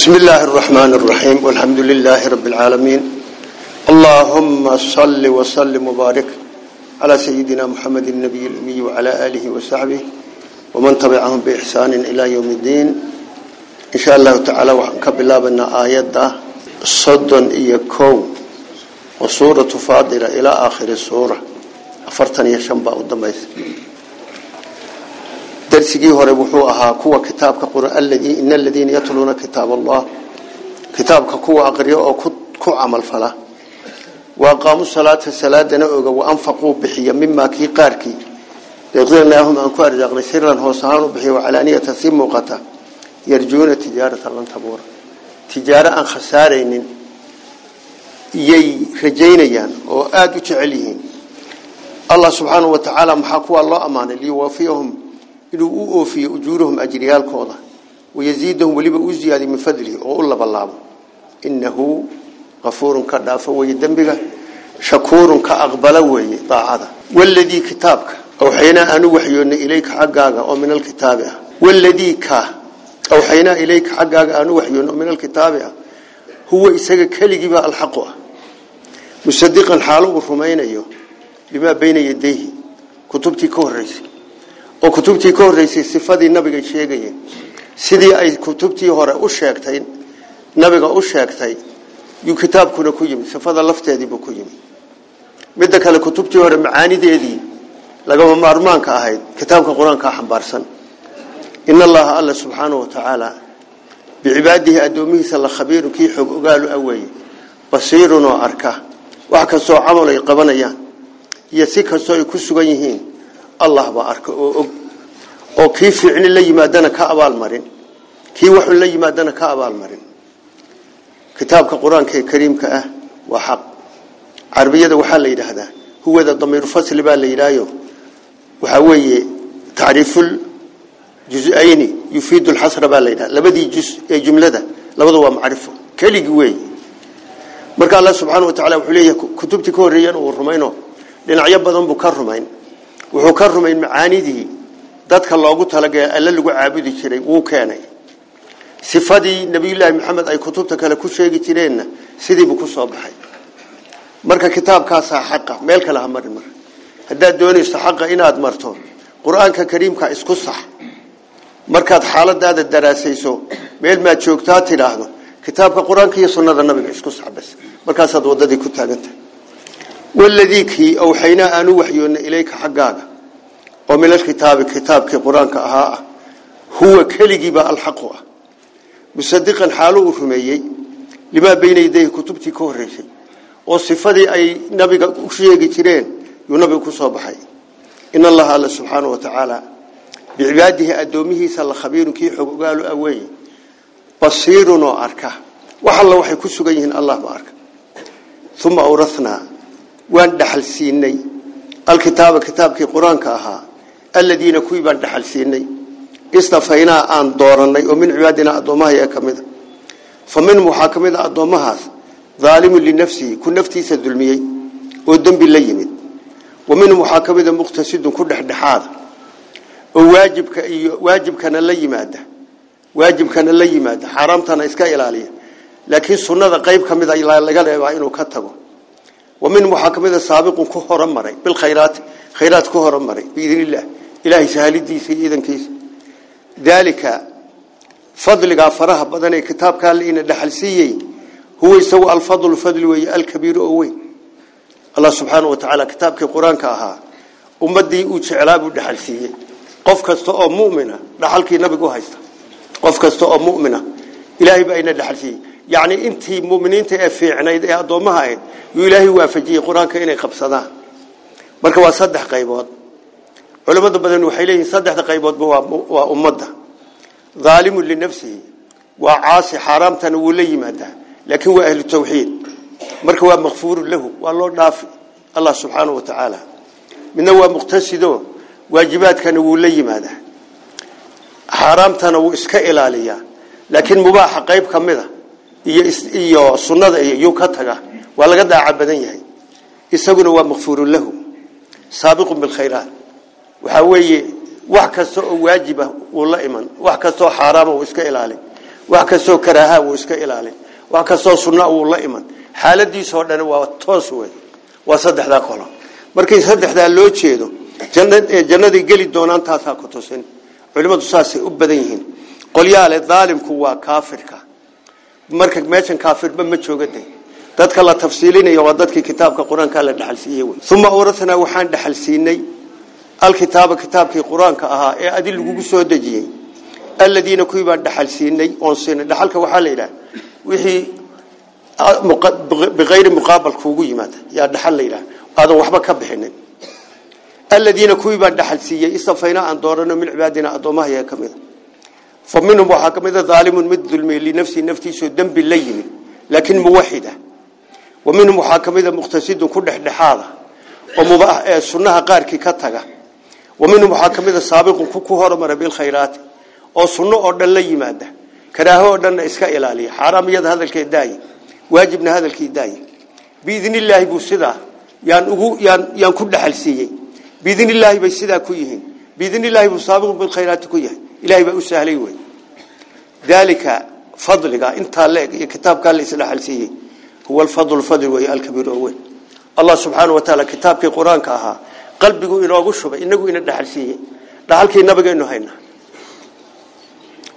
بسم الله الرحمن الرحيم والحمد لله رب العالمين اللهم صل وسلم وبارك على سيدنا محمد النبي الأمي وعلى آله وصحبه ومن تبعهم بإحسان إلى يوم الدين إن شاء الله تعالى وحنكب بنا آيات صدا إيكو وصورة فاضلة إلى آخر الصورة أفرتني شنباء الدميث darsigii hore wuxuu ahaa kuwa kitaabka quraan ina aladiina yatluuna kitaab allah kitaabka kuwa aqriya oo ku camalfala wa aqaamuu salaata salaadana oga wa anfaquu bixiya mimaa kii qaarkii razaqnaahum aan ku arzaaqnay siran hoos ahaan u bixiya wacalaaniyatan si muuqata yarjuuna tijaaratan lan tabuura tijaaro aan khasaaraynin iyay rajaynayaan oo aada u jecel yihiin allah subxaanau watacaala maxaa kuwaa loo ammaanay liwaafiyahum inuu u oofiyo ujuurahum ajriyaalkooda wayaziidahum weliba u ziyaadiy min fadlihi oo u labalaabo innahu kafuurun ka dhaafo weeye dembiga shakuurun ka aqbala weeye daacada waladii kitaabka awxaynaa aanu waxyoonnay ilayka xaggaaga oo min alkitaabi ah waladii ka awxaynaa ilayka xaggaaga aanu waxyoonno oo min alkitaabi ah huwa isaga keligiibaa alxaqu ah musadiqan xaalo uu rumaynayo bimaa bayna yadayhi kutubtii ka horraysay oo kutubtii ka horeysay sifadii nabiga sheegayeen sidii ay kutubtii hore u sheegtay nabiga u sheegtay yuu kitaabkuna ku yimi sifada lafteediibuu ku yimid midda kale kutubtii hore macaanideedii lagama maarmaanka ahayd kitaabka qur-aankaa xambaarsan in allaha alla subxaanahu watacaala bicibaadihi adoomihiisa la khabiiru kii xoog ogaalu aweeye basiirunoo arka wax kastoo camal ay qabanayaan iyo si kastoo ay ku sugan yihiin الله بارك أو كيف يعني اللي ما دنا كأبال مرن كيف وح اللي ما دنا كأبال مرن كتاب كقرآن ككريم كأه وحق عربية وها اللي هذا هو ذا ضمير فصل اللي بالي رايو وحوي تعريف الجزئين يفيد الحصر بالينا لبدي جزء جملة ذا لبده هو معرفه كلي جوي مركا الله سبحانه وتعالى وحليه كتبتكم ريان والرومينو لأن عيب بضم بكر wuxuu ka rumayn macaanidii dadka loogu talagay alla lagu caabudi jiray uu keenay sifadii nabiyullaahi maxamed ay kutubta kale ku sheegi jireen sidii sidiibuu ku soo baxay marka kitaabkaasaa xaqa meel kale ha marin marka haddaad doonayso xaqa inaad marto qur kariimka isku sax markaad xaaladaada daraasayso meel maad joogtaa tidhaahdo kitaabka qur iyo sunnada nabiga isku sax bas markaasaad waddadii ku taagantahay waladii kii awxaynaa aanu waxyoonna ilayka xaggaaga oo min alkitaabi kitaabkii qur-aanka ahaa ah huwa keligiibaa alxaqu ah musadiqan xaalu u rumeeyey limaa bayna yadayhi kutubtii ka horreysay oo sifadii ay nabiga u sheegi jireen yuu nabigu ku soo baxay in allaha alla subxaanau wa tacaala bicibaadihi addoomihiisa la khabiirun kii xog ogaalu aweeye oo arka wax alla waxay ku sugan yihiin allah ma arka waan dhaxal siinay alkitaaba kitaabkii qur-aanka ahaa aladiina kuwii baan dhaxal siinay istafaynaa aan dooranay oo min cibaadinaa addoommaha ee ka mida fa minhum waxaa ka mid a addoommahaas daalimun linafsihi ku naftiisa dulmiyey oo dembi la yimid wa minhum waxaa ka mida muqtasidun ku dhexdhexaada oo waajibka iyo waajibkana la yimaada waajibkana la yimaada xaaraamtana iska qayb ka laga reebaa inuu ka tago ومن محاكمة سابق كهر مري بالخيرات خيرات كهر مري بإذن الله إلهي سهل دي سيدا كيس ذلك فضل غفرها بدن الكتاب قال لنا دحلسيي هو يسوى الفضل الفضل وي الكبير أوي الله سبحانه وتعالى كتاب القرآن كأها أمدي وشعلاب دحلسيي قف كستو مؤمنة دحلك نبي قهيست قف كستو مؤمنة إلهي بأين دحلسيي يعني أنت مؤمنين تأفي عنا إذا ايه أضمها يلهي ايه؟ وافجي القرآن كأني خبصناه بركة وصدح قيود علماء بدن وحيله صدح قيود بوا وأمضى ظالم لنفسه وعاصي حرام تنولي ماذا لكن هو أهل التوحيد بركة مغفور له والله نافع الله سبحانه وتعالى من هو مقتصده واجبات كنولي ماذا حرام تنو إسكال عليها لكن مباح قيود كمذا iyo sunada iyuu ka taga waa laga daaca badan yahay isaguna waa makfuurun lahu saabiqun bilkhayraat waxaa weeye wax kasta oo waajibah uu la iman wax kastaoo xaaraama uu iska ilaalin wax kastaoo karaaha uu iska ilaalin wax kastaoo sunna uu la iman xaaladiisoo dhan waa toos wey waa saddexdaa qolo markii saddexdaa loo jeedo jannaday geli doonaan taasaa ku tusin culimmadu saasay u badan yihiin qolyaale daalimku waa kaafirka marka meeshan kaafirba ma joogade dadka la tafsiilinayo waa dadkii kitaabka qur-aanka la dhaxalsiiyey wey uma awrahnaa waxaan dhaxalsiinay alkitaaba kitaabkii qur-aanka ahaa ee adi lagugu soo dejiyey aladiina kuwii baan dhaxalsiinay oon siinay dhaxalka waxaa la yidhaha wixii bikayri muqaabal kuugu yimaada yaa dhaxal la yidhaha aadan waxba ka bixinin aladiina kuwii baan dhaxalsiiyey isafayna aan doorano min cibaadina addoomahaya ka mida فمنهم وحاكمه ظالم مد ظلمي لنفسه نفتي سو ذنب لين لكن موحده ومنهم وحاكمه مقتصد كدخدخاده ومباح آه، سنها قاركي كتغا ومنهم وحاكمه سابق كو هرمر بالخيرات او سنه او دن لا يماده كراهه او دن اسكا الهي حرام يد هذلكي داي واجبنا هذلكي داي باذن الله بو سدا يان اوو يان يان كدخلسيه باذن الله بي سدا كو يهين باذن الله بو سابق بالخيرات كو يهين إلهي بأسه عليه وي ذلك فضلك انت إيه كتابك اللي سلاح لسيه هو الفضل الفضل وي الكبير أول الله سبحانه وتعالى كتابك قرآنك أها قلبك إنه أغشب إنه إنه دحل سيه دحلك النبي إنه هينا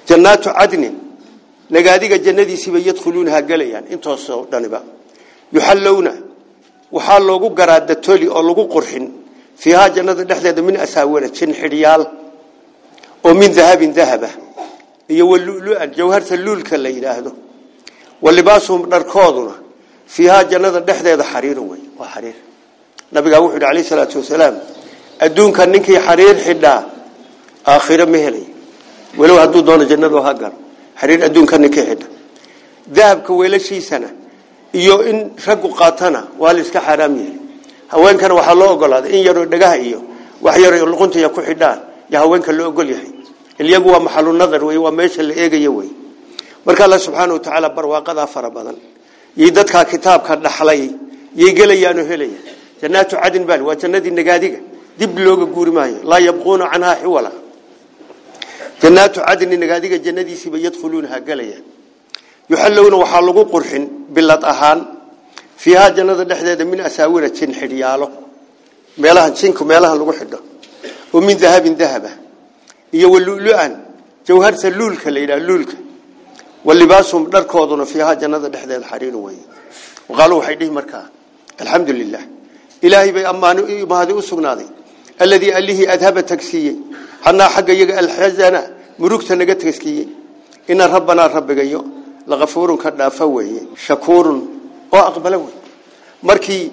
جنات عدن نقاديك الجنة سيبا يدخلونها قليا يعني انتو الصور دانبا يحلونا وحال لوغو قراد تولي أو لوغو قرحن فيها جنة دحلة من أساورة شن حريال oo min dahabin dahaba iyo waluluan jawharta luulka la yidhaahdo walibaasuhum dharkooduna fiihaa jannada dhexdeeda xariirun wey waa xariir nabigaa wuxuu yidhi alayh salaatu wasalaam adduunka ninkii xariir xidhaa aakhiro ma helay walow hadduu doono jannadu ha galo xariir adduunka ninkii xidha dahabka weelashiisana iyo in raggu qaatana waa la iska xaaraam yeelay haweenkana waxaa loo ogolaaday in yaroo dhagaha iyo haweenka loo ogol yahay iyagu waa maxalu nadar wey waa meesha la eegayo wey marka alla subxaana watacaala barwaaqadaa fara badan iyo dadkaa kitaabka dhaxlay yay gelayaanoo helaya janaatu cadin baali waa jannadii nagaadiga dib looga guuri maayo laa yabquuna canhaa xiwala janaatu cadni nagaadiga jannadiisiiba yadkhuluunaha galaya yuxallowna waxaa lagu qurxin bilad ahaan fiihaa jannada dhexdeeda min asaawira jin xidhyaalo meelaha jinku meelaha lagu xidho ومن ذهب ذهبه يو اللؤلؤان جوهر سلولك ليلى اللولك واللباسهم نركوضون فيها جنة دحذ الحرين وين وقالوا حديث إيه مركا الحمد لله إلهي بأمان إيه ما هذا أسرنا ذي الذي قال له أذهب تكسية حنا حق يق الحزن مروك تنجت تكسية إن ربنا رب جيو لغفور كنا فوي شكور وأقبله مركي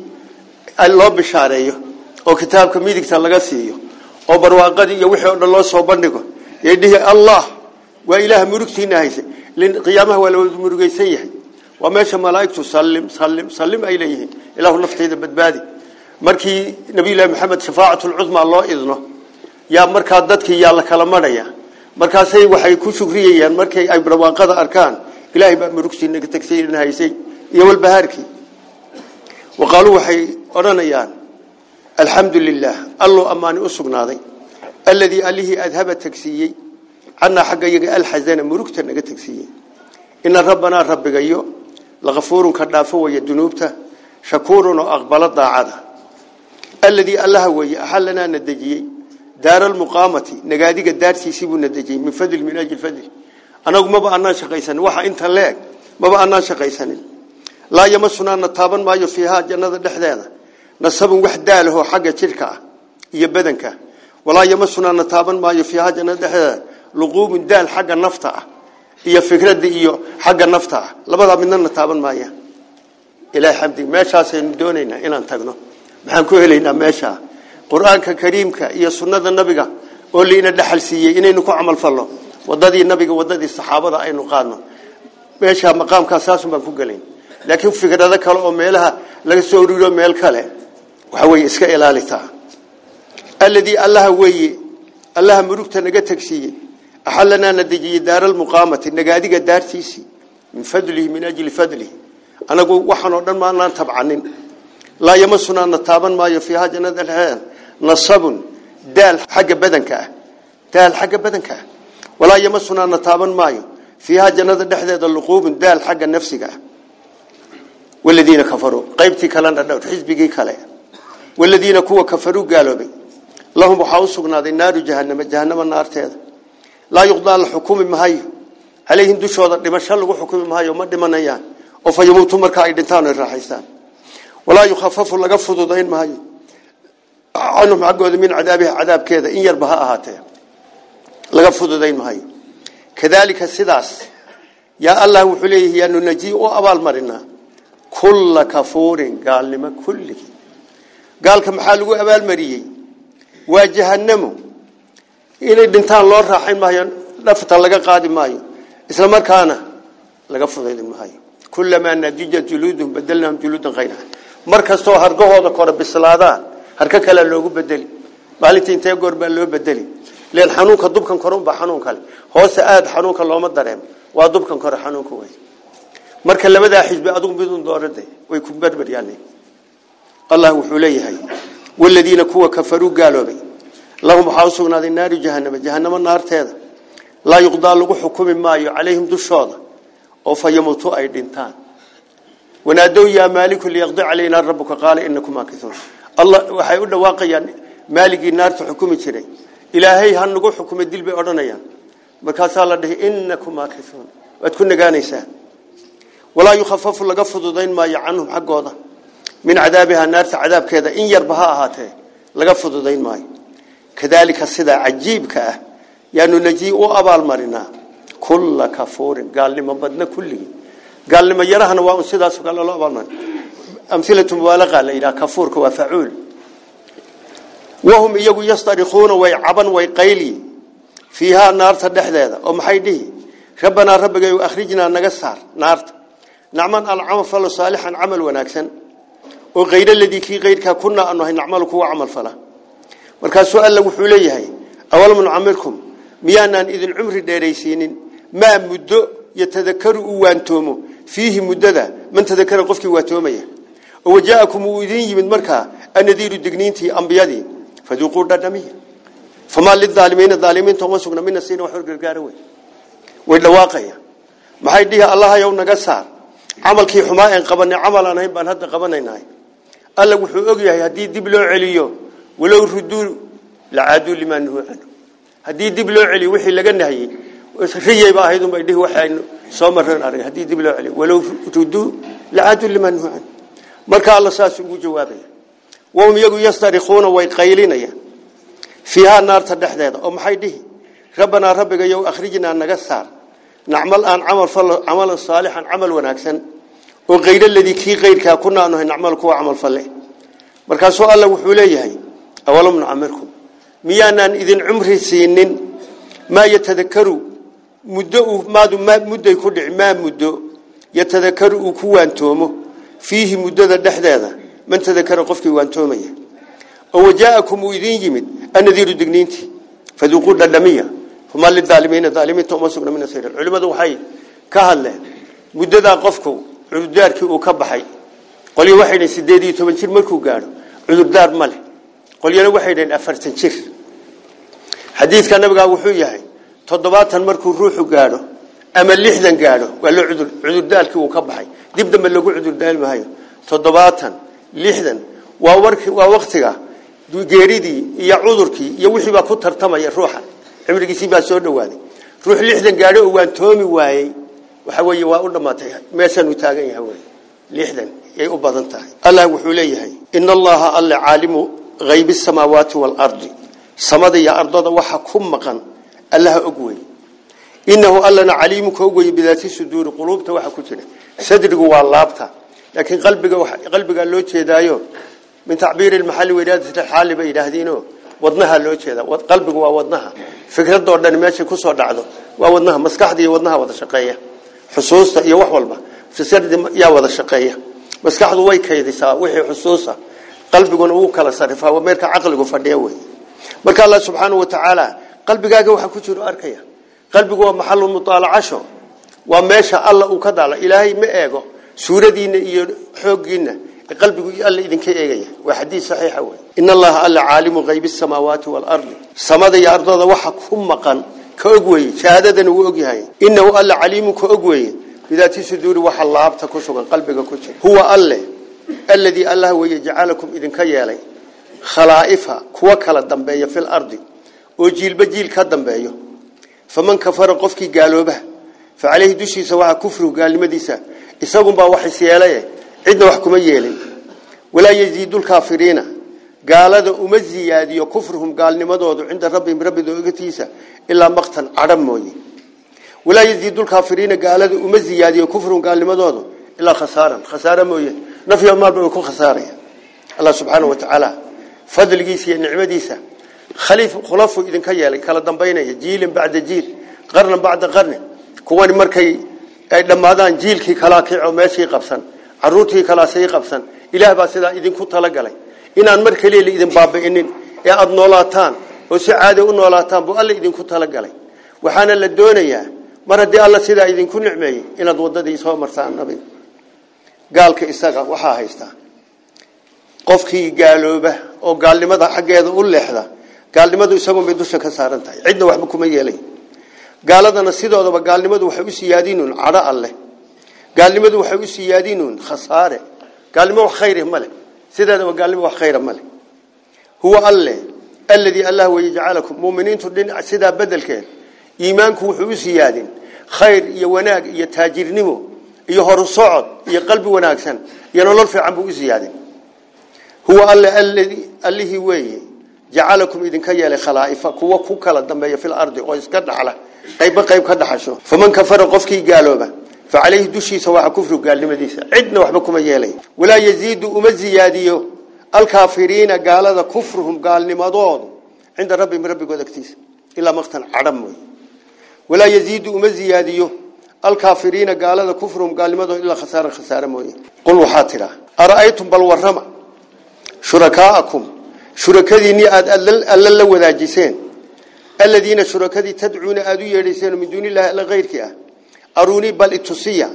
الله بشاريه وكتابك ميدك تلاقيه oo barwaaqadii iyo wixii oo dhan loo soo bandhigo ee dhihi allah waa ilaah murugtiina hayse qiyaamaha waa murugaysan yahay waa meesha malaa'igtu sallim sallim sallim ay ilaahu naftayda badbaadi markii nabiyullaahi maxamed shafaacatlcudmaa loo idno yaa markaa dadkii yaa la kala marhaya markaasay waxay ku shugriyayaan markay ay barwaaqada arkaan ilaahay baa murugtii naga tagsay haysay iyo walbahaarkii waqaaluu waxay odhanayaan الحمد لله الله أماني أسقناضي الذي أليه أذهب تكسيي عنا حق يجي الحزن مروكتر نجا تكسيي إن ربنا رب جيو لغفور كدافو ويدنوبته شكور وأقبلت ضاعده الذي الله وي أحلنا ندجي دار المقامة نجادي قدار سيسيبو ندجي من فضل من أجل فضل أنا ما بأنا شقيسن وحا أنت لاك ما بأنا شقيسن لا يمسنا نتابا ما يفيها جنة دحذاذا nasabun wax daalaho xagga jidhka ah iyo badanka walaa yamasunaana taaban maayo fiihaa jannada dhexdeeda luquubun daal xagga nafta ah iyo fikradda iyo xagga nafta ah labadaa midnana taaban maaya ilahi xamdi meeshaasaynu doonaynaa inaan tagno maxaan ku helaynaa meeshaa qur-aanka kariimka iyo sunnada nabiga oo liina dhaxal siiyey inaynu ku camal falno wadadii nabiga wadadii saxaabada aynu qaadno meeshaa maqaamkaa saasun baan ku gelayn laakiin fikrado kale oo meelaha laga soo ururiyo meel kale waxawey iska ilaalitaa alladii allaha weeye allaha murugta naga tagsiiye axalanaa na dejiyey daaralmuqaamati nagaadiga daartiisii min fadlihi min ajli fadlihi anagu waxaanoo dhan maanaan tabcanin laa yamasunaa na taaban maayo fiihaa jannada dhexeeda nasabun daal xagga badanka ah daal xagga badanka ah walaa yamasunaa na taaban maayo fiihaa jannada dhexdeeda luquubun daal xagga nafsiga ah waladiina kafaruu qaybtii kalena dh xisbigii kale والذين كوا كفروا قالوا بي اللهم بحاوسقنا ذي النار جهنم جهنم النار تيذا لا يقضى الحكومة مهاي عليهم دوشوا ذا لمشالوا حكومة مهاي وما دمنا يان وفيموتوا مركا عيدنتان الرحيسان ولا يخففوا لقفضوا ذاين مهاي عنهم عقوا من عذابه عذاب كذا إن يربها أهاتي لقفضوا ذاين مهاي كذلك السداس يا الله حليه أن نجيء أبا المرنة كل كفور قال لما كله gaalka maxaa lagu abaalmariyey waa jahanamo inay dhintaan loo raaxayn maayo dhafta laga qaadi maayo isla markaana laga fudaydi maayo kullamaa nadijat juluuduhum badalnahum juluudan khayraha mar kastoo hargahooda kore bislaadaan harka kalea loogu bedeli maalintii intee goor baa loo bedeli len xanuunka dubkan kore unbaa xanuun kale hoose aada xanuunka looma dareemo waa dubkan kore xanuunka wey marka labadaa xisbi adigu midun doorada way ku barbaryaalle الله وحوليه والذين كوا كفروا قالوا بي لهم حاصون هذه النار جهنم جهنم النار تهذا لا يقضى لغو حكم ما عليهم دشوضة أو فيموتوا أي دينتان ونادوا يا مالك اللي ليقضي علينا ربك قال إنكم ماكثون الله وحيقول واقعا مالك النار تحكم تري إلهي هنقو حكم الدل بأرنيا مركاسا الله ده إنكم ماكثون وتكون قانيسان ولا يخفف لقفض دين ما يعنهم حق وضع من عذابها النار عذاب كذا إن يربها أهاته لقفض دين ماي كذلك السدى عجيب كأه يعني نجيء أبا المرنا كل كفور قال لي ما بدنا كله قال لي ما يرهن وأن سدى قال الله أبا المرنا أمثلة مبالغة إلى كفورك وفعول وهم إيقوا يسترخون ويعبا ويقيلي فيها النار تدح ذاذا ومحيده ربنا ربك يخرجنا نقصر نار نعمل العمل صالحا عمل وناكسا oo qayr ladii kii qayrka kuna aanu hay nacmal ku amal fala markaas su'aal lagu wuxuu leeyahay awal man amirkum miyaanan idin umri dheeraysiinin ma muddo yatadakaru u waantoomo fiihi muddada man tadakara qofkii waatoomaya oo wajaakum idin yimid markaa anadiiru digniintii ambiyadii faduqu dadamiya fama lidhalimina dhalimin tawasugna min asina wa gargaara way way dhawaaqaya maxay dhihi allah yow naga saar amalkii xumaa aan qabanay amal aan baan hadda qabanaynaa alla wuxuu ogyahay haddii dib loo celiyo walow ruduu lacaaduu limaa nuhuu canhu haddii dib loo celiyo wixii laga nahayey riyayba ahayd unbay dhihi waxaynu soo marreen arag haddii dib loo celiyo walow ruduu lacaaduu limaa nuhuu canhu marka alla saasuu ugu jawaabaya wahum iyagu yastarikuuna way qaylinayaan fiihaa naarta dhexdeeda oo maxay dhihi rabbanaa rabbigayow akhrijnaa naga saar nacmal aan camal falo camalan saalixan camal wanaagsan oo qeyr ladii kii qeyrka kuna aanu nacmal ku amal falle markaas oo alla wuxuu leeyahay awalam nu'amirkum miyaanaan idin umri siinin ma yatadakaru muddo maadu ma muddo ku dhicmaa muddo yatadakaru ku waantoomo fiihi muddada dhexdeeda man tadakara qofkii waantoomaya oo wajaakum idin yimid anadiru digniinti faduqu dadamiya huma lidaalimiina daalimiinta uma sugna min asir culimadu waxay ka hadleen muddada qofku cudurdaarkii uu ka baxay qolyo waxay dhaheen sideed iyo toban jir markuu gaadho cudurdaar ma leh qolyana waxay dhaheen afartan jir xadiidka nabigaa wuxuu yahay toddobaatan markuu ruuxu gaadho ama lixdan gaadho waa loo cudur cudurdaarkii uu ka baxay dib dambe lagu cudurdaari maayo toddobaatan lixdan waa warkii waa waqtiga geeridii iyo cudurkii iyo wixii baa ku tartamaya ruuxa cimrigiisii baa soo dhawaaday ruux lixdan gaadho oo waan toomi waayey waxa weeye waa u dhamaatay meeshan uu taagan yahay way lixdan ay u badan tahay allah wuxuu leeyahay inna allaha alla aalimu ghaybi samawati wal ardi samada iyo ardada waxa ku maqan allah og way innahu allana aliimu ka og way bidaati suduur qulubta waxa ku jira sadrigu waa laabta laakiin qalbiga qalbiga loo jeedaayo min tacbiir al-mahall wadaadada xaaliba ilaahdino wadnaha loo jeeda qalbigu waa wadnaha fikradoo dhan meesha ku soo dhacdo waa wadnaha maskaxdii wadnaha wada shaqeeya xusuusta iyo wax walba yaa wada shaqeeya maskaxdu way kaydisaa wixii xusuusa qalbiguna wuu kala sarifaa waa meelka caqligu fadhiya wey marka allah subxaana wa tacaala qalbigaaga waxa ku jiro arkaya qalbigu waa maxalu mutaalacasho waa meesha alla uu ka daala ilaahay ma eego suuradiina iyo xooggiina qalbigu alla idinka eegaya waa xadiis saxiixa wey in allaha alla caalimu haybi samaawaati waalardi samada iyo ardada waxa ku maqan كأوج وي شهادة وأوجها إنه الله عليم كأوج بذات الصدور وحلابته كسوغا قلبك كسر هو الله الذي الله ويجعلكم إذن كيالي خلائفها كوكل دمبيه في الأرض وجيل بجيل كالدنبية فمن كفر قفك قالوا به فعليه دشي سواء كفر قال لمديسة إساقم با سيالي عدنا وحكم يالي ولا يزيد الكافرين gaalada uma ziyaadiyo kufrihum gaalnimadoodu cinda rabbihim rabbidooda ogtiisa ilaa maqtan cadha mooye walaa yaziidu lkaafiriina gaalada uma ziyaadiyo kufrihum gaalnimadoodu ilaa khasaaran khasaara mooye nafyo maalba way ku khasaaraya allah subxaanahu watacaala fadligiisa iyo nicmadiisa khaliif khulafuu idinka yeelay kala dambaynaya jiilin bacda jiil qarnan bacda qarni kuwani markay ay dhammaadaan jiilkii kalaa kico meeshii qabsan caruurtii kalaasii qabsan ilaah baa sidaa idinku talagalay inaan mar kaliya la idin baabi'inin ee aad noolaataan oo si caado u noolaataan buu alla idinku talagalay waxaana la doonayaa mar haddii alla sidaa idinku nicmeeyey inaad waddadii soo martaan nabiga gaalka isaga waxaa haystaa qofkii gaalooba oo gaalnimada xaggeeda u leexda gaalnimadu isagunbay dusha ka saaran tahay cidna waxba kuma yeelay gaaladana sidoodaba gaalnimadu waxay u siyaadinuun cadho alleh gaalnimadu waxay u siyaadinuun khasaare gaalnimo wax khayri sideedaba gaalnimo wax khayra male huwa alle alladii allah wayajcalakum muuminiintu dhinac sidaa bedelkeed iimaanku wuxuu u siyaadin khayr iyo wanaag iyo taajirnimo iyo horu socod iyo qalbi wanaagsan iyo nolol fiican buu u siyaadin huwa alle alladii allihii weeye jacalakum idinka yeelay khalaa'ifa kuwa ku kala dambeeya fil ardi oo iska dhaxla qayba qayb ka dhaxasho faman kafara qofkii gaalooba فعليه دشي سواء كفر قال لمديسة عدنا وحبكم يالي ولا يزيد أمزياديو الكافرين قال هذا كفرهم قال لمضاد عند ربي من ربي قد اكتيس إلا مقتن عرموي ولا يزيد أمزياديو الكافرين قال هذا كفرهم قال لمضاد إلا خسارة خسارة موي قلوا حاترة أرأيتم بل ورمى شركاءكم شركذيني ألا جسين الذين شركذي تدعون أدو يريسين من دون الله إلا غيرك aruni bal itusiya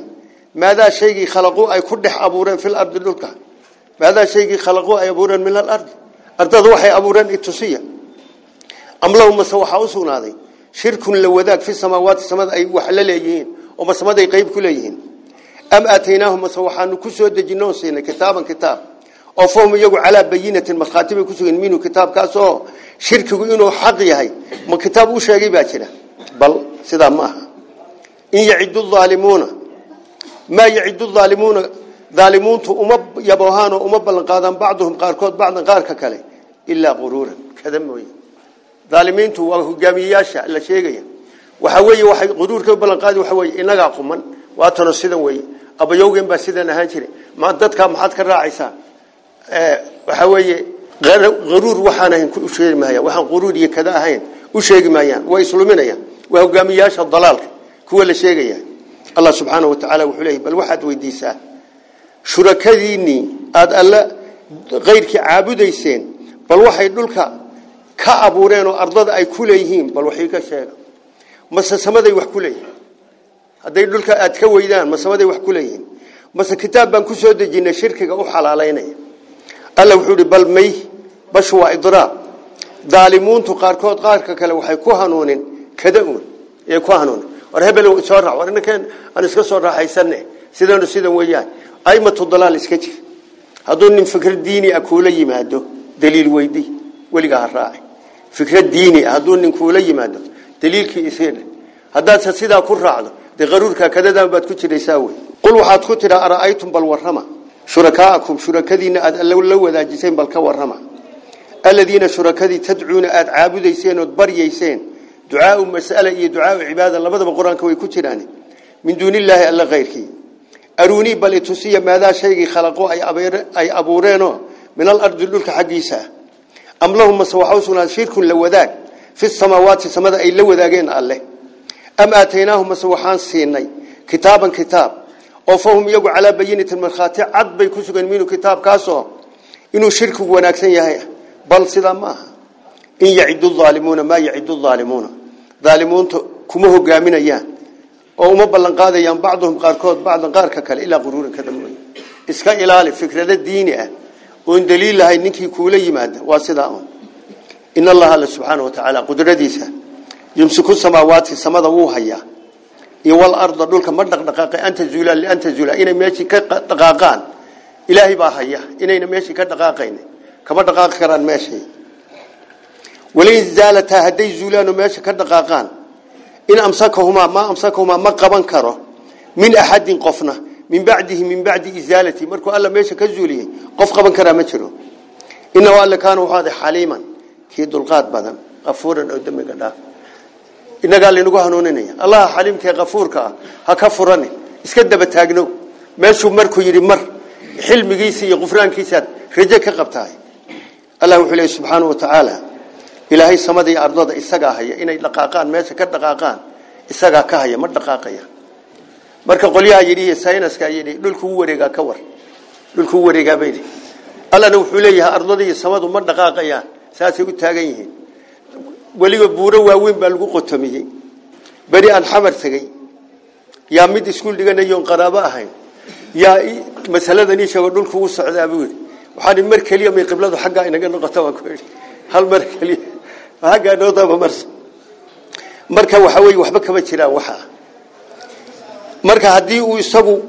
maadaa shaygii khalaquu ay ku dhex abuureen fil ardi dhulka maadaa shaygii khalaquu ay abuureen min alardi ardadu waxay abuureen itusiya am lahum mase waxaa u sugnaaday shirkun la wadaag fi samaawaati samada ay wax la leeyihiin oo masamada ay qayb ku leeyihiin am aataynaahum mase waxaanu ku soo dejinoo siinay kitaaban kitaab oo fahum iyagu calaa bayinatin markhaati bay ku sugeen minhu kitaabkaas oo shirkigu inuu xaq yahay ma kitaab u sheegay baa jira bal sidaa ma aha إن يعد الظالمون ما يعد الظالمون ظالمون أم يبوهان أم بلنقادم بعضهم قاركود بعضا قارك كلي إلا غرورا كذا موي ظالمين تو وهو جميعش إلا شيء جي وحوي وحي غرور كبلنقاد وحوي إن جاكم من واتنا سيدا وي أبا يوجين بس سيدا نهانشري ما ضد كم حد كرا عيسى آه، وحوي غر غرور وحنا كل شيء ما هي وحن غرور يكذا هين وشيء ما هي ويسلمنا يا وهو جميعش الضلال kuwa la sheegaya allah subxaana wa tacaala wuxuu leeyay bal waxaad weydiisaa shurakadiinnii aada alla kayrkii caabudayseen bal waxay dhulka ka abuureen oo ardada ay ku leeyihiin bal wax iiga sheega mase samaday wax ku leeyihin hadday dhulka aad ka weydaan ma samaday wax ku leeyihiin mase kitaab baan ku soo dejinay shirkiga u xalaalaynaya alla wuxuu ihi bal may bashu waa idraab daalimuuntu qaarkood kale waxay ku hanuunin kada ee ku hanuunin war hebelow soo raac war ninkan aan iska soo raaxaysanne sidaanu sidan weeyaan aymatu dalaal iska jir hadduu nin fikr diini ah kuula yimaado daliil weydi weligaa ha raaci fikrad diini ah hadduu nin kuula yimaado daliilkii isiidhe haddaad sidaa ku raacdo dee qaruurka kadadan baad ku jiraysaa wey qul waxaad ku tidhaa ara'aytum bal warrama shurakaa'akum shurakadiina aad la wadaajiseen bal ka warrama aladiina shurakadii tadcuuna aad caabudayseen ood baryayseen دعاء مسألة إيه دعاء عبادة لبدا بقرآن كوي كتراني من دون الله ألا غيرك أروني بل تسي ماذا شيء خلقوا أي, أبير أي أبورينو من الأرض للك حقيسة أم لهم سوحوسنا شرك لوذاك في السماوات سمدا أي لوذاكين الله أم آتيناهم سوحان سيني كتابا كتاب وفهم يقع على بينة المرخاتي عد بيكسوغن منه كتاب كاسو إنه شرك وناكسين يهيه بل صدا إن يعد الظالمون ما يعد الظالمون aalimuunta kuma hogaaminayaan oo uma ballan qaadayaan bacduhum qaarkood bacdan qaarka kale ilaa quruuran ka dambeeya iska ilaali fikrada diini ah oon daliil lahayn ninkii kuula yimaada waa sidaa un in allaha alla subxaana wa tacaala qudradiisa yumsiku samaawaati samada wuu hayaa iyo walarda dhulka ma dhaqdhaqaaqay an tazuulaa lian tazuulaa inay meeshii ka dhaqaaqaan ilaahay baa haya inayna meeshii ka dhaqaaqayn kama dhaqaaqi karaan meeshii walain zaalataa hadday zuulaano meesha ka dhaqaaqaan in amsakahumaa maa amsakahumaa ma qaban karo min axadin qofna min bacdihi min bacdi izaalati markuu alla meesha ka zuuliyey qof qaban karaa ma jiro inahu alla kaana wuxuu aday xaliiman kii dulqaad badan qafuuran oo damiga dhaaf innagaa laynagu hanuuninaya allaha xaliimka ee qafuurka ah ha ka furani iska daba taagno meeshuu markuu yidhi mar xilmigiisa iyo qufraankiisaad rajo ka qabtahay allah wuxuu leehy subxaana wa tacaala ilaahay samada iyo ardada isagaa haya inay dhaqaaqaan meesha ka dhaqaaqaan isagaa ka haya ma dhaqaaqaya marka qolyaha yidhi saynaska yidhi dhulku wareegaa ka war dhulku wareegaa baydi allana wuxuu leeyahay ardada iyo samadu ma dhaqaaqayaan saasay u taagan yihiin weliba buuro waaweyn baa lagu qotomiyey beri aan xamar tegey yaa mid iskuul dhiganayoon qaraabo ahayn yaa masaladanii sheego dhulkuugu socdaa buu yidhi waxaan mar keliya may qibladu xaggaa inaga noqota waan ku yidhi hal mar keliya hagaadhoodaba mar marka waxa wey waxba kama jiraan waxa marka haddii uu isagu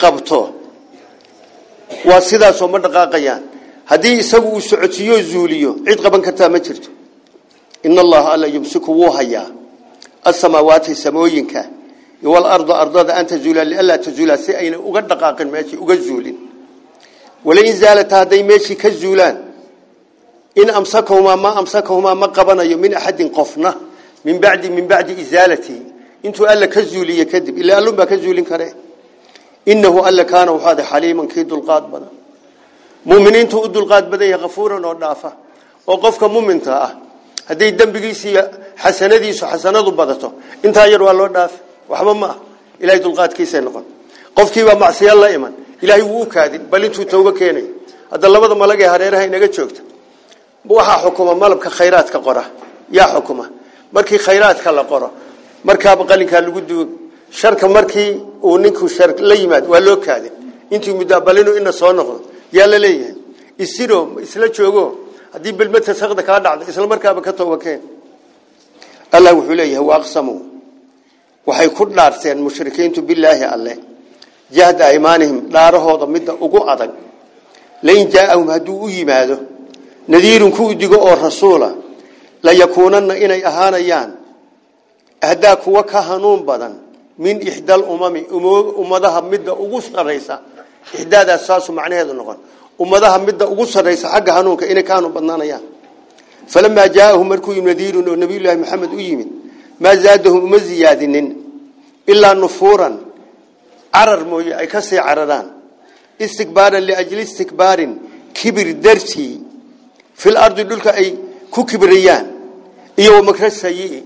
qabto waa sidaasoo ma dhaqaaqayaan haddii isagu uu socodsiiyo zuuliyo cid qaban kartaa ma jirto in allaha alla yumsiku wuu hayaa asamaawaati samooyinka walarda ardada an tazuula lianlaa tazuulaa si ayna uga dhaqaaqin meeshii uga zuulin walain zaalata hadday meeshii ka zuulaan in amsakahuma ma amsakahuma ma qabanayo min axadin qofna min bacdi min bacdi izaalatihi intuu alla ka zuuliye kadib ilaa allun baa ka zuulin kare inahu alla kaana waxaad xaliiman kii dulqaad badan muminiintu u dulqaad badan yahay kafuuran oo dhaafa oo qofka muminka ah hadday dembigiisiiy xasanadiisu xasanadu badato intaa yar waa loo dhaafa waxba ma ah ilahay dulqaadkiisay noqon qofkiibaa macsiya la iman ilaahay wuu u kaadin bal intuu toogo keenay hadda labada malagee hareeraha inaga joogta waxaa xukuma malabka khayraadka qora yaa xukuma markii khayraadka la qoro markaaba qalinkaa lagu duug sharka markii uu ninku shar la yimaad waa loo kaadin intii mudaabalinu ina soo noqdo yaa la leeyahay isiro isla joogo haddii belmata sakda kaa dhacdo isla markaaba ka toobakeen allah wuxuu leeyahay waaqsamuu waxay ku dhaarteen mushrikiintu bilaahi alle jahda aymaanihim dhaarahooda midda ugu adag lain jaaahum hadduu u yimaado nadiirun ku digo oo rasuula la yakuunana inay ahaanayaan ahdaa kuwa ka hanuun badan min ixdaal umami ummadaha midda ugu saraysa ixdaadaas saasu macnaheedu noqon ummadaha midda ugu saraysa xagga hanuunka inay ka badnaanayaan falamaa jaaahum markuu yimid nadiirun oo nabiyullaahi maxamed u yimid maa zaadahum uma ziyaadinin ilaa nufuuran carar mooye ay ka sii cararaan istikbaaran liajli istikbaarin kibir dartii fil ardi dhulka ay ku kibriyaan iyo makra sayi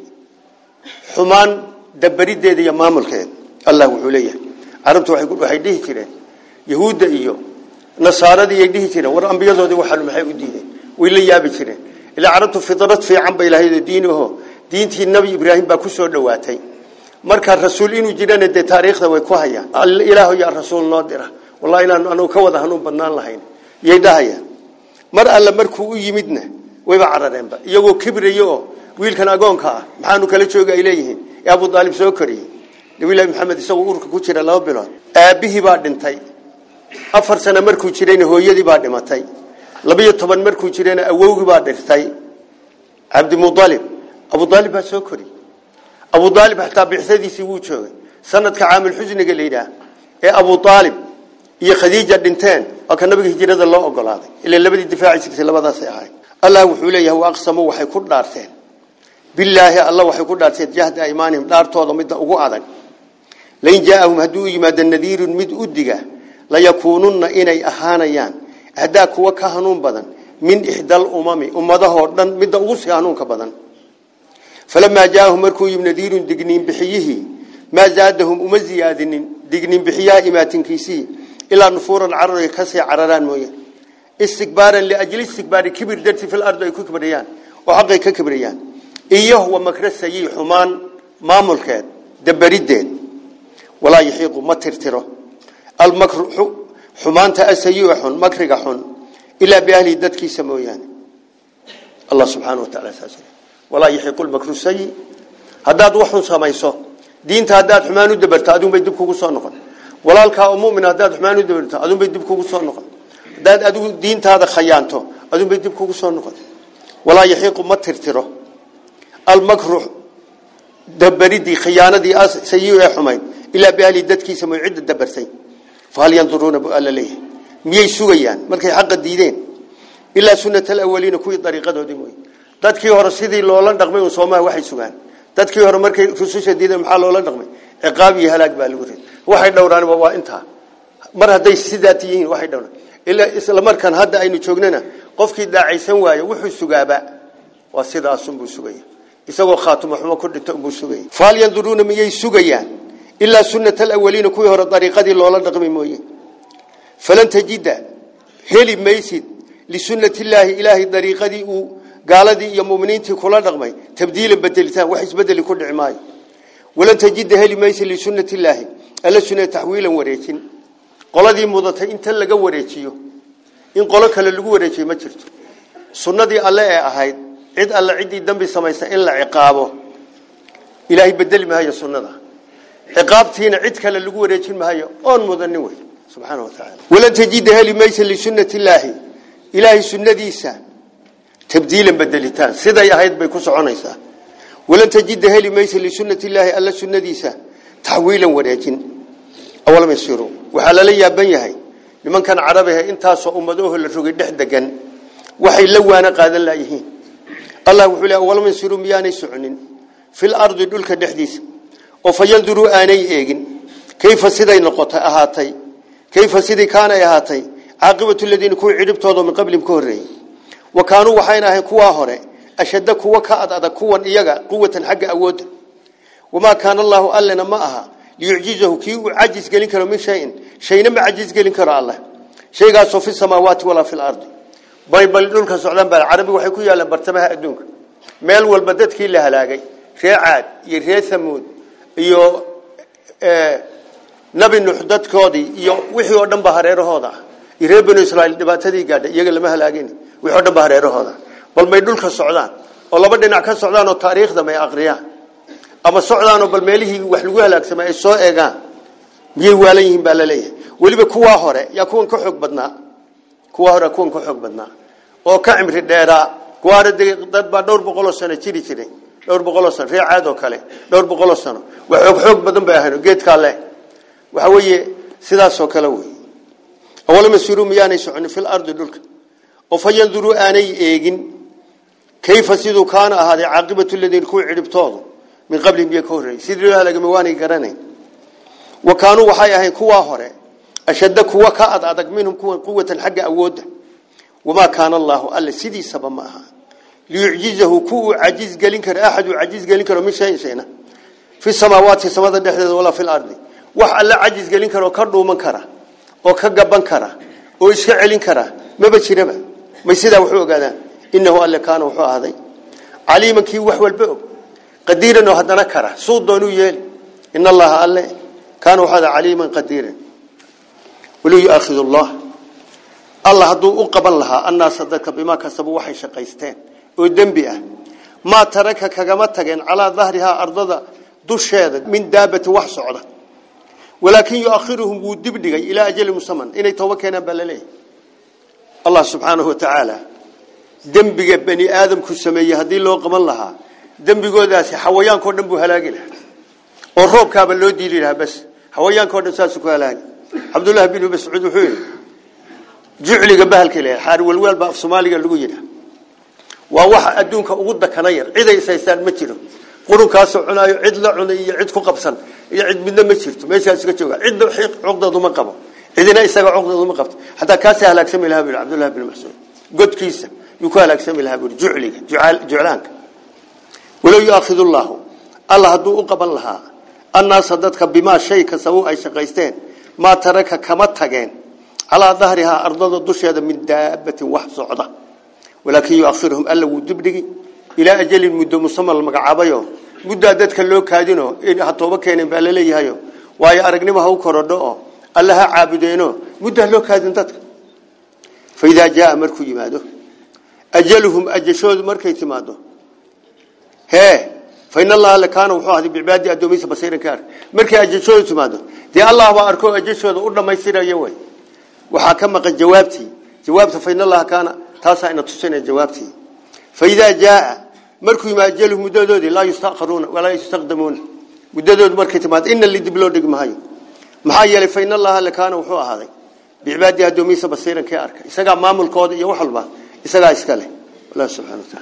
xumaan dabarideeda iyo maamulkeed allah wuxuu leeyahay arabtu waxay waxay dhihi jireen yahuudda iyo nasaarada ay dhihi jireen war anbiyadoodii waxa maxay u diideen way la yaabi jireen ilaa arabtu fitrad fiican bay ilaahay diinaho diintii nabi ibraahim baa ku soo dhawaatay marka rasuul inuu jirana de taariikhda way ku hayaan ilaahu ya rasuul noo dira wallahi ilaa anu ka wada hanuun badnaan lahayn yay dhahayaan mar alla markuu u yimidna wayba carareenba iyagoo kibrayo wiilkan agoonka ah maxaanu kala jooga ay abu daalib soo koriyey nabilahi maxamed isagoo uurka ku jira laba bilood aabbihii baa dhintay afar sano markuu jirayna hooyadii baa dhimatay labiyo markuu jirayna awowgii baa dhirtay cabdimudalib abu daalib baa soo koriyey abu daalib xataa bixsadiisii wuu joogay sanadka caamil xusniga la ee abu daalib iyo khadiija dhinteen oo ka nabiga hijrada loo ogolaaday ilaa labadii difaaciisa labadaas ay ahayd allah wuxuu leeyahay aqsamu waxay ku dhaarteen billaahi allah waxay ku dhaarteen jahda iimaanihim dhaartooda mid ugu adag lain jaahum haduu yimaado nadiir mid udiga la yakununa inay ahaanayaan hadaa kuwa ka hanuun badan min ihdal umami ummadahoo dhan midda ugu sii hanuunka badan falamaa jaahum markuu yimid nadiirun digniin bixiyihii maa zaadahum uma ziyaadinin digniin bixiyaha imaatinkiisii ilaa nufuuran cararo ka sii cararaan mooye istikbaaran liajli istikbaari kibir darti fil ardi ay ku kibriyaan oo xaqay ka kibriyaan iyo huwa makra sayyi xumaan maamulkeed dabarideed walaa yahiiqu ma tirtiro al makru xumaanta asayyi xun makriga xun ilaa bi ahli dadkiisa mooyaan allah subhanahu wa ta'ala saasi walaa yahiiqu al makru sayyi hadaad waxun samayso diinta hadaad xumaan u dabarto aduu bay dib kugu soo noqon walaalkaa oo mumin hadaad xumaan u dabinto adunbay dib kugu soo noqon hadaad adigu diintaada khayaanto adunbay dib kugu soo noqon walaa yaxiiqu ma tirtiro almakruux dabaridii khiyaanadii sayi ee xumayd ilaa biahli dadkiisa moy cidda dabarsay fahal yanduruuna bu alla leeyahy miyay sugayaan markay xaqa diideen ilaa sunata alawaliina kuwii dariiqadoodii mooy dadkii hore sidii loola dhaqmay un soomaha waxay sugaan dadkii hore markay rususha diideen maxaa loola dhaqmay ciqaab iyo halaag baa lagu reed waxay dhowraan waa inta mar haday sidaa tihiin waxay dhowraan ila isla markan hadda aynu joognana qofkii daacaysan waayo wuxuu sugaaba waa sidaas uu sugay isagoo khaatimo xumo ku dhinto uu sugay faal yanduruna miyay sugayaan ila sunnatal awwalin kuwi hore dariiqadii loola dhaqmi mooyee falan tajida heli maysid li sunnatillahi ilahi dariiqadii uu gaaladii iyo muuminiintii kula dhaqmay tabdiila badalitaan wax isbedeli ku dhicmay walan tajida heli maysid li sunnatillahi alla sunee taxwiilan wareejin qoladii mudatay inta laga wareejiyo in qolo kale lagu wareejiyo ma jirto sunnadii alle ee ahayd cid alle ciddii dambi samaysa in la ciqaabo ilaahay bedeli maayo sunnada ciqaabtiina cid kale lagu wareejin maayo oon mudanin wey subxaana wa tacaala walan tajida heli maysa lisunnati illaahi ilaahay sunnadiisa tabdiilan bedelitaan siday ahayd bay ku soconaysaa walan tajida heli maysa lisunati illaahi alla sunnadiisa تحويلا وريجين أول ما يصيروا وحال لي بنيهي لمن كان عربه انتاس أمدوه للرقي دحدقا وحي لوانا قاد الله يهين الله وحول أول ما يصيروا مياني سعنين في الأرض دولك دحديث وفينظروا آني إيجن كيف سيدي نقطة أهاتي كيف سيدي كان أهاتي عاقبة الذين كون عربتهم من قبل مكوري وكانوا وحيناهي كوا هوري أشد كوا كأد أدا كوا إيجا قوة حق أود وما كان الله ألنا ما أها ليعجزه كي عجز قلن كرو من شيء شيء ما عجز قلن كرو الله شيء قاسوا في السماوات ولا في الأرض بايبل دونك سعلان بالعربي وحيكو يالا برتمها الدونك ميل والبدد كي لها لاقي شيء عاد يرهي ثمود iyo ee nabi nuxdadkoodii iyo wixii oo dhan bahareerahooda reer banu israa'iil dhibaatadii gaadhay iyaga lama halaagin wixii oo dhan bahareerahooda bal may dhulka socdaan oo laba dhinac ka socdaan oo taariikhda may aqriyaan ama socdaan oo bal meelihii wax lagu halaagsamay ay soo eegaan miyay waalan yihiin baa la leeyahay waliba kuwa hore yaa kuwan ka xog badnaa kuwa hore kuwan ka xog badnaa oo ka cimri dheeraa kuwaara dad baa dhowr boqol oo sano jiri jiray dhowr boqol oo sano reer caad oo kale dhowr boqol oo sano wax xoog xoog badan bay ahayn geedkaa leh waxa weeye sidaas oo kale weeye awalama siruu miyaanay soconin fil ardi dhulka oo fayanduruu aanay eegin kayfa siduu kaana ahaaday caaqibatu ladiin ku cidhibtoodu min qablin biyo ka horreeyey sidii loo halagama waanay garanayn wa kaanuu waxay ahayn kuwaa hore ashadda kuwa ka ad adag minhum kuwa quwatan xagga awoodda wamaa kaana allaahu alle sidiisaba ma aha liyucjizahu kuwuu cajiis gelin karo axaduu cajiis gelin karo min shayin shayna fi samaawaati samada dhexdeeda walaa fi lardi wax alle cajiis gelin karo ka dhuuman kara oo ka gaban kara oo iska celin kara maba jiraba may sidaa waxu ogaadaan innahu alle kaana wuxuu ahaaday caliimankii wax walba og qadiiran oo haddana kara suu doonuu yeeli in allaha alle kaana waxaada caliiman qadiiran walow yuaahidu allah alla hadduu u qaban lahaa annaasa dadka bimaa kasabu waxay shaqaysteen oo dembi ah maa taraka kagama tageen calaa dahrihaa ardada dusheeda min daabati wax socda walaakin yuakhiruhum wuu dibdhigay ilaa ajali musaman inay tooba keenaan baa laleeyahy allah subxaanahu watacaala dembiga bani aadamku sameeyey haddii loo qaban lahaa dembigoodaasi xawayaankao dhan buu halaagi lahaa oo roobkaaba loo diili lahaa bas xawayaankao dhan saasuu ku halaagi cabdullaahi binu mascuud wuxuu yidhi jucliga bahalka ilahay xaar welweel baa af soomaaliga lagu yidhaa waa waxa adduunka ugu dakana yar ciday saystaan ma jiro qurunkaasoo cunaayo cid la cunay iyo cid ku qabsan iyo cid midna ma jirto meeshaas iga jooga cidna cuqdadu ma qabo cidina isaga cuqdadu ma qabto hataa kaasi halaagsami lahaa buu cabdullaahi binu mascuud godkiisa yuu ku halaagsami lahaa buu jucliga walow yuaakhid ullaahu alla hadduu u qaban lahaa annaasa dadka bimaa shay kasabu ay shaqaysteen maa taraka kama tageen calaa dahrihaa ardada dusheeda min daabatin wax socda walaakin yuahiruhum alla wuu dibdhigi ilaa ajalin muddo musaman la magacaabayo muddaa dadka loo kaadino ha tooba keeneen baa laleeyahayo waayo aragnimo ha u korodho oo alla ha caabudeeno muddaa loo kaadin dadka fa idaa jaaa markuu yimaado ajaluhum ajashoodu markay timaado هي فإن الله لكان وحوه بعبادي أدوميس بصير كار مركي أجيشوه تماده دي الله وأركو أجيشوه أرنا ما يصير يوي وحكم قد جوابتي جوابته فإن الله كان تاسع إن تصين جوابتي فإذا جاء مركي ما أجله مدودودي لا يستأخرون ولا يستقدمون مدودود مركي تماد إن اللي دبلو دق مهاي محايا فإن الله لكان وحوه هذا بعبادي أدوميس بصير كار إساقا مامل كود يوحل به إساقا إسكاله الله سبحانه وتعالى